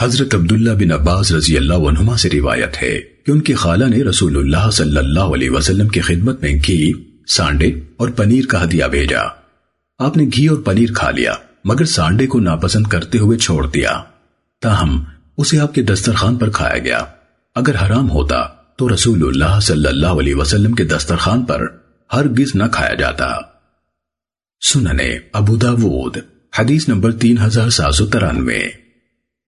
حضرت عبداللہ بن عباس رضی اللہ عنہما سے روایت ہے کہ ان کی خالہ نے رسول اللہ صلی اللہ علیہ وسلم کی خدمت میں گھی، سانڈے اور پنیر کا ہدیہ بھیجا۔ آپ نے گھی اور پنیر کھا لیا، مگر سانڈے کو ناپسند کرتے ہوئے چھوڑ دیا۔ تاہم، اسے آپ کے دسترخوان پر کھایا گیا۔ اگر حرام ہوتا تو رسول اللہ صلی اللہ علیہ وسلم کے دسترخوان پر ہرگز نہ کھایا جاتا۔ سننے ابو داود، حدیث نمبر تین ہزار سات سو ترانوے۔